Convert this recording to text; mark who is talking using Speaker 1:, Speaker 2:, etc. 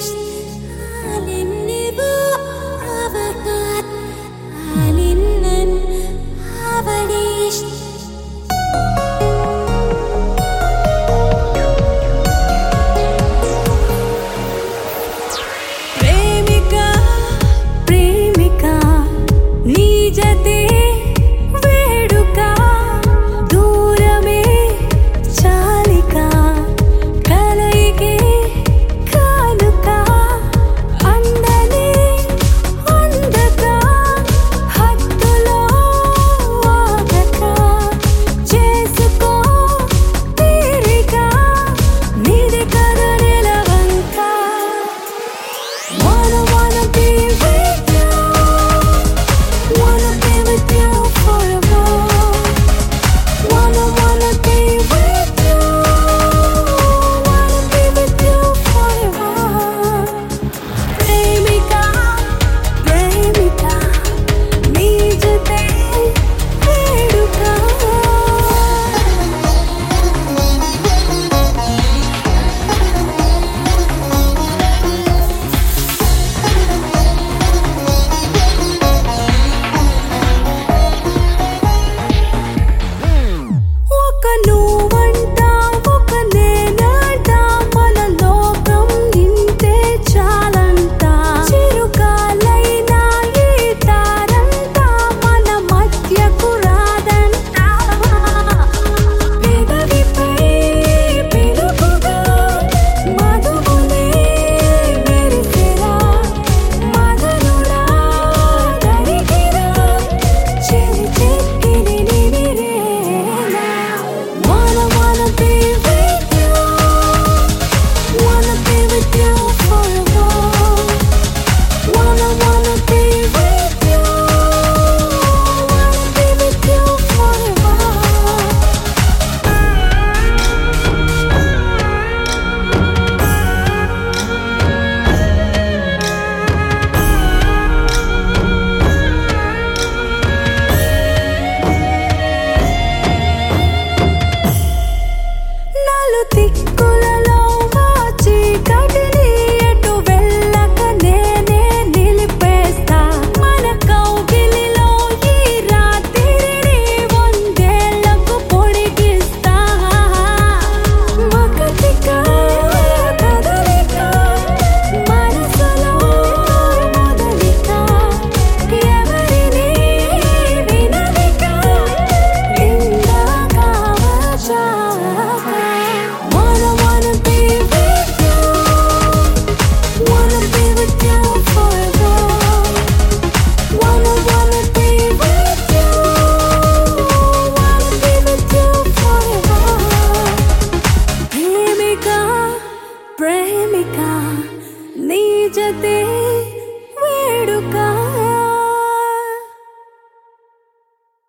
Speaker 1: Christ. ते